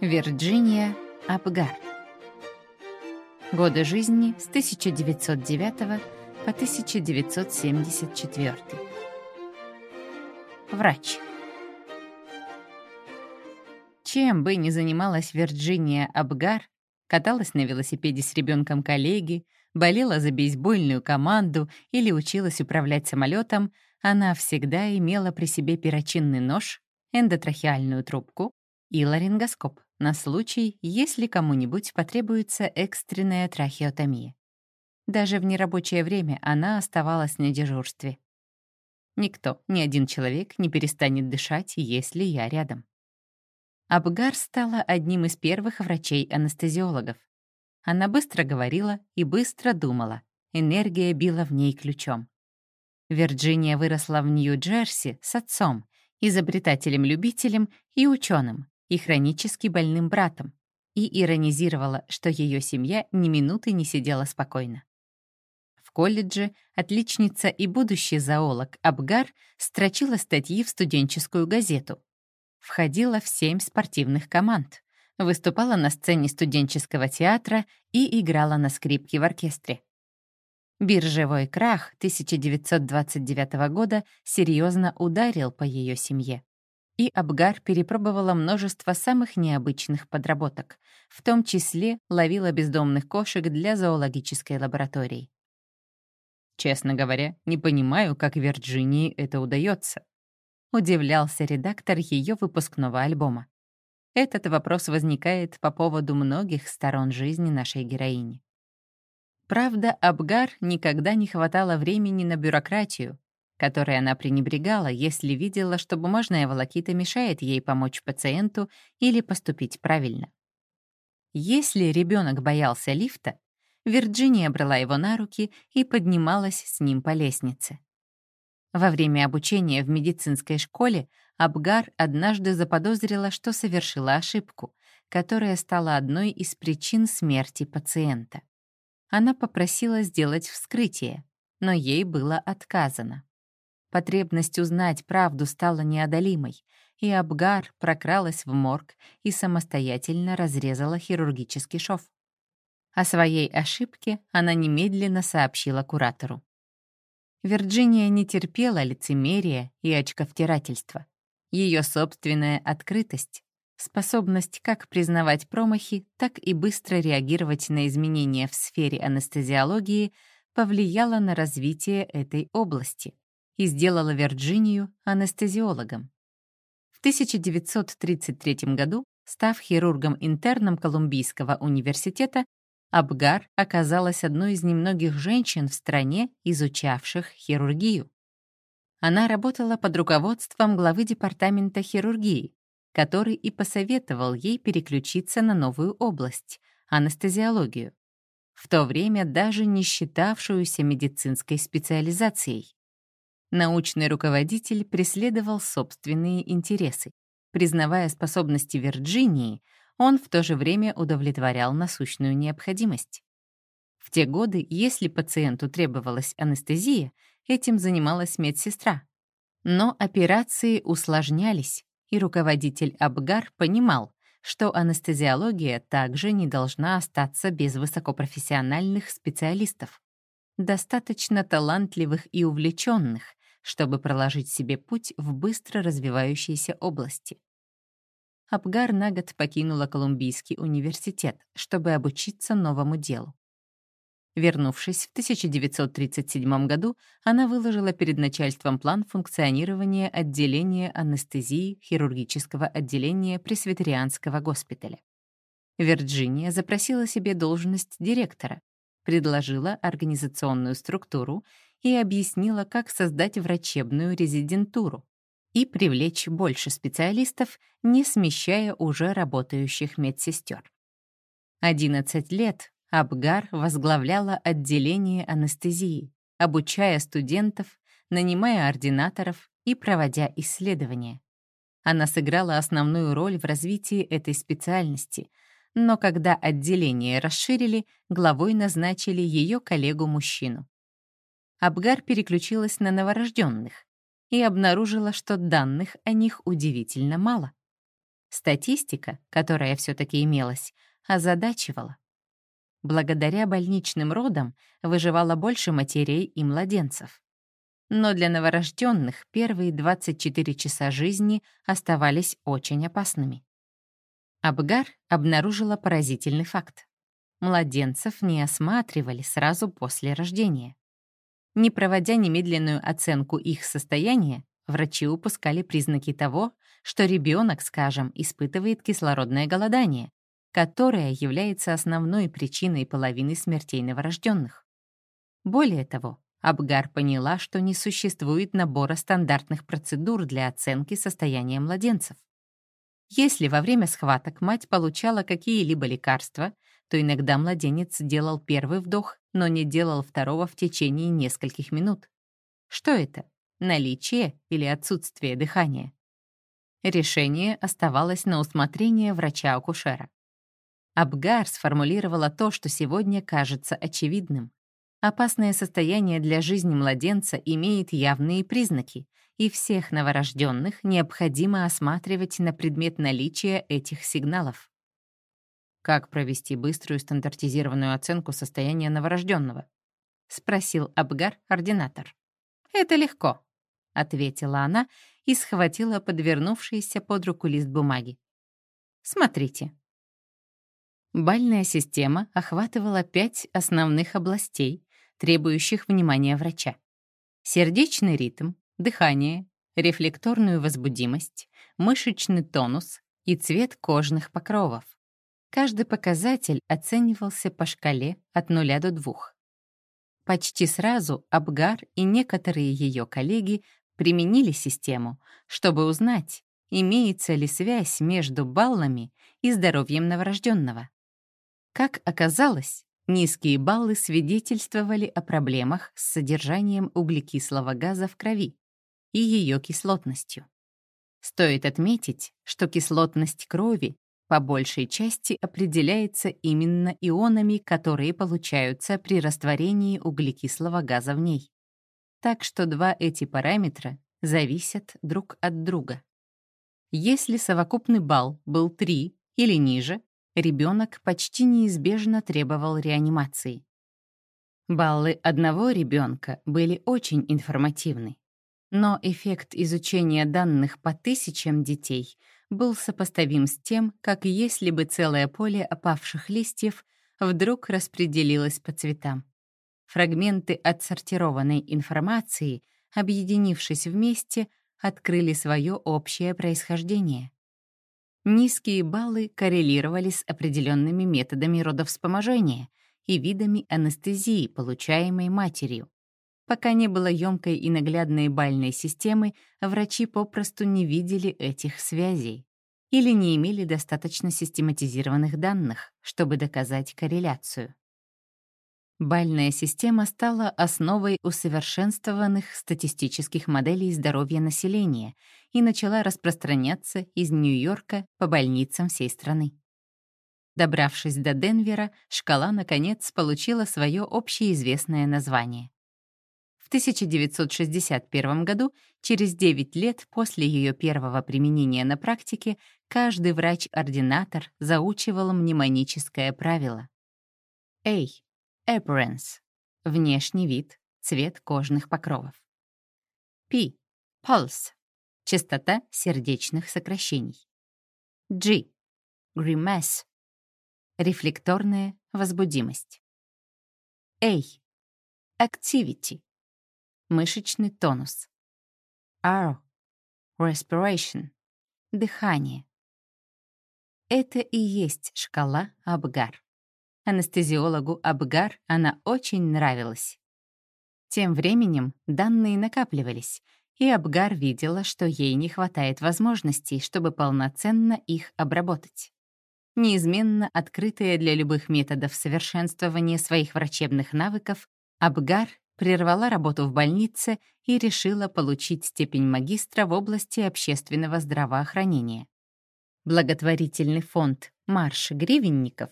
Вирджиния Абгар. Годы жизни с 1909 по 1974. Врач. Чем бы ни занималась Вирджиния Абгар, каталась на велосипеде с ребенком коллеги, болела за бейсбольную команду или училась управлять самолетом, она всегда имела при себе перочинный нож, эндотрахеальную трубку и ларингоскоп на случай, если кому-нибудь потребуется экстренная трахеотомия. Даже в нерабочее время она оставалась на дежурстве. Никто, ни один человек не перестанет дышать, если я рядом. Абгар стала одним из первых врачей-анестезиологов. Она быстро говорила и быстро думала. Энергия била в ней ключом. Вирджиния выросла в Нью-Джерси с отцом, изобретателем-любителем и ученым, и хронически больным братом, и иронизировала, что ее семья ни минуты не сидела спокойно. В колледже отличница и будущий зоолог Абгар строчила статьи в студенческую газету. Входила в семь спортивных команд, выступала на сцене студенческого театра и играла на скрипке в оркестре. Биржевой крах 1929 года серьезно ударил по ее семье и Абгар перепробовала множество самых необычных подработок, в том числе ловила бездомных кошек для зоологической лаборатории. Честно говоря, не понимаю, как Вирджинии это удается. Удивлялся редактор ее выпускного альбома. Этот вопрос возникает по поводу многих сторон жизни нашей героини. Правда, Абгар никогда не хватало времени на бюрократию, которой она пренебрегала, если видела, что бумажная волокита мешает ей помочь пациенту или поступить правильно. Если ребенок боялся лифта, Вирджиния брала его на руки и поднималась с ним по лестнице. Во время обучения в медицинской школе Абгар однажды заподозрила, что совершила ошибку, которая стала одной из причин смерти пациента. Она попросила сделать вскрытие, но ей было отказано. Потребность узнать правду стала неодолимой, и Абгар прокралась в морг и самостоятельно разрезала хирургический шов. О своей ошибке она немедленно сообщила куратору. Вирджиния не терпела лицемерия и очковтирательства. Ее собственная открытость, способность как признавать промахи, так и быстро реагировать на изменения в сфере анестезиологии повлияла на развитие этой области и сделала Вирджинию анестезиологом. В 1933 году, став хирургом-интерном Колумбийского университета, Абгар оказалась одной из немногих женщин в стране, изучавших хирургию. Она работала под руководством главы департамента хирургии, который и посоветовал ей переключиться на новую область — анестезиологию, в то время даже не считавшуюся медицинской специализацией. Научный руководитель преследовал собственные интересы. Признавая способности Вирджинии, он в то же время удовлетворял насущную необходимость. В те годы, если пациенту требовалась анестезия, этим занималась медсестра. Но операции усложнялись, и руководитель Абгар понимал, что анестезиология также не должна остаться без высокопрофессиональных специалистов, достаточно талантливых и увлеченных, чтобы проложить себе путь в быстро развивающейся области. Абгар на год покинула Колумбийский университет, чтобы обучиться новому делу. Вернувшись в 1937 году, она выложила перед начальством план функционирования отделения анестезии хирургического отделения Пресвитерианского госпиталя. Вирджиния запросила себе должность директора, предложила организационную структуру и объяснила, как создать врачебную резидентуру и привлечь больше специалистов, не смещая уже работающих медсестер. 11 лет Абгар возглавляла отделение анестезии, обучая студентов, нанимая ординаторов и проводя исследования. Она сыграла основную роль в развитии этой специальности, но когда отделение расширили, главой назначили ее коллегу-мужчину. Абгар переключилась на новорожденных и обнаружила, что данных о них удивительно мало. Статистика, которая все таки имелась, озадачивала. Благодаря больничным родам выживало больше матерей и младенцев. Но для новорожденных первые 24 часа жизни оставались очень опасными. Абгар обнаружила поразительный факт. Младенцев не осматривали сразу после рождения. Не проводя немедленную оценку их состояния, врачи упускали признаки того, что ребенок, скажем, испытывает кислородное голодание, которое является основной причиной половины смертей новорожденных. Более того, Абгар поняла, что не существует набора стандартных процедур для оценки состояния младенцев. Если во время схваток мать получала какие-либо лекарства, то иногда младенец делал первый вдох, но не делал второго в течение нескольких минут. Что это? Наличие или отсутствие дыхания? Решение оставалось на усмотрение врача-акушера. Абгар сформулировала то, что сегодня кажется очевидным. Опасное состояние для жизни младенца имеет явные признаки, и всех новорожденных необходимо осматривать на предмет наличия этих сигналов. «Как провести быструю стандартизированную оценку состояния новорожденного?» — спросил Абгар, ординатор. «Это легко», — ответила она и схватила подвернувшийся под руку лист бумаги. «Смотрите». Бальная система охватывала пять основных областей, требующих внимания врача. Сердечный ритм, дыхание, рефлекторную возбудимость, мышечный тонус и цвет кожных покровов. Каждый показатель оценивался по шкале от 0 до 2. Почти сразу Абгар и некоторые ее коллеги применили систему, чтобы узнать, имеется ли связь между баллами и здоровьем новорожденного. Как оказалось, Низкие баллы свидетельствовали о проблемах с содержанием углекислого газа в крови и ее кислотностью. Стоит отметить, что кислотность крови по большей части определяется именно ионами, которые получаются при растворении углекислого газа в ней. Так что два эти параметра зависят друг от друга. Если совокупный балл был 3 или ниже, ребенок почти неизбежно требовал реанимации. Баллы одного ребенка были очень информативны, но эффект изучения данных по тысячам детей был сопоставим с тем, как если бы целое поле опавших листьев вдруг распределилось по цветам. Фрагменты отсортированной информации, объединившись вместе, открыли свое общее происхождение. Низкие баллы коррелировали с определенными методами родовспоможения и видами анестезии, получаемой матерью. Пока не было емкой и наглядной бальной системы, врачи попросту не видели этих связей или не имели достаточно систематизированных данных, чтобы доказать корреляцию. Бальная система стала основой усовершенствованных статистических моделей здоровья населения и начала распространяться из Нью-Йорка по больницам всей страны. Добравшись до Денвера, шкала, наконец, получила свое общеизвестное название. В 1961 году, через 9 лет после ее первого применения на практике, каждый врач-ординатор заучивал мнемоническое правило. Эй, Appearance — внешний вид, цвет кожных покровов. P — Pulse — частота сердечных сокращений. G — Grimace — рефлекторная возбудимость. A — Activity — мышечный тонус. R — Respiration — дыхание. Это и есть шкала Абгар. Анестезиологу Абгар она очень нравилась. Тем временем данные накапливались, и Абгар видела, что ей не хватает возможностей, чтобы полноценно их обработать. Неизменно открытая для любых методов совершенствования своих врачебных навыков, Абгар прервала работу в больнице и решила получить степень магистра в области общественного здравоохранения. Благотворительный фонд «Марш гривенников»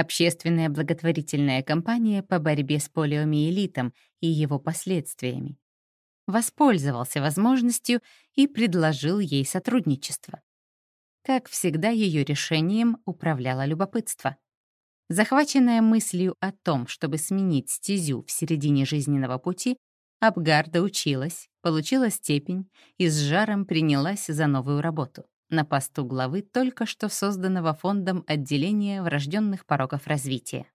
общественная благотворительная кампания по борьбе с полиомиелитом и его последствиями. Воспользовался возможностью и предложил ей сотрудничество. Как всегда, ее решением управляло любопытство. Захваченная мыслью о том, чтобы сменить стезю в середине жизненного пути, Абгарда училась, получила степень и с жаром принялась за новую работу на посту главы только что созданного фондом отделения врожденных пороков развития.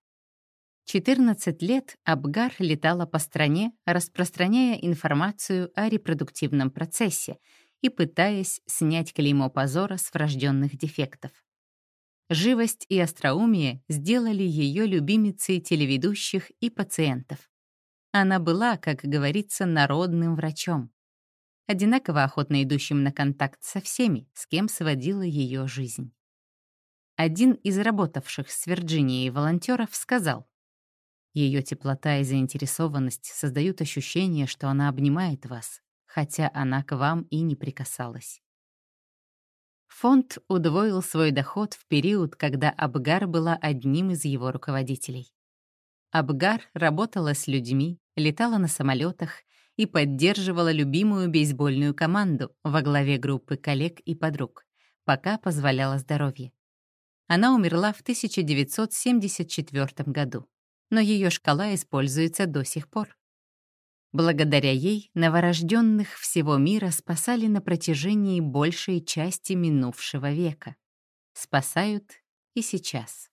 14 лет Абгар летала по стране, распространяя информацию о репродуктивном процессе и пытаясь снять клеймо позора с врожденных дефектов. Живость и остроумие сделали ее любимицей телеведущих и пациентов. Она была, как говорится, народным врачом, одинаково охотно идущим на контакт со всеми, с кем сводила ее жизнь. Один из работавших с Вирджинией волонтеров сказал, «Ее теплота и заинтересованность создают ощущение, что она обнимает вас, хотя она к вам и не прикасалась». Фонд удвоил свой доход в период, когда Абгар была одним из его руководителей. Абгар работала с людьми, летала на самолетах и поддерживала любимую бейсбольную команду во главе группы коллег и подруг, пока позволяло здоровье. Она умерла в 1974 году, но ее шкала используется до сих пор. Благодаря ей новорожденных всего мира спасали на протяжении большей части минувшего века. Спасают и сейчас.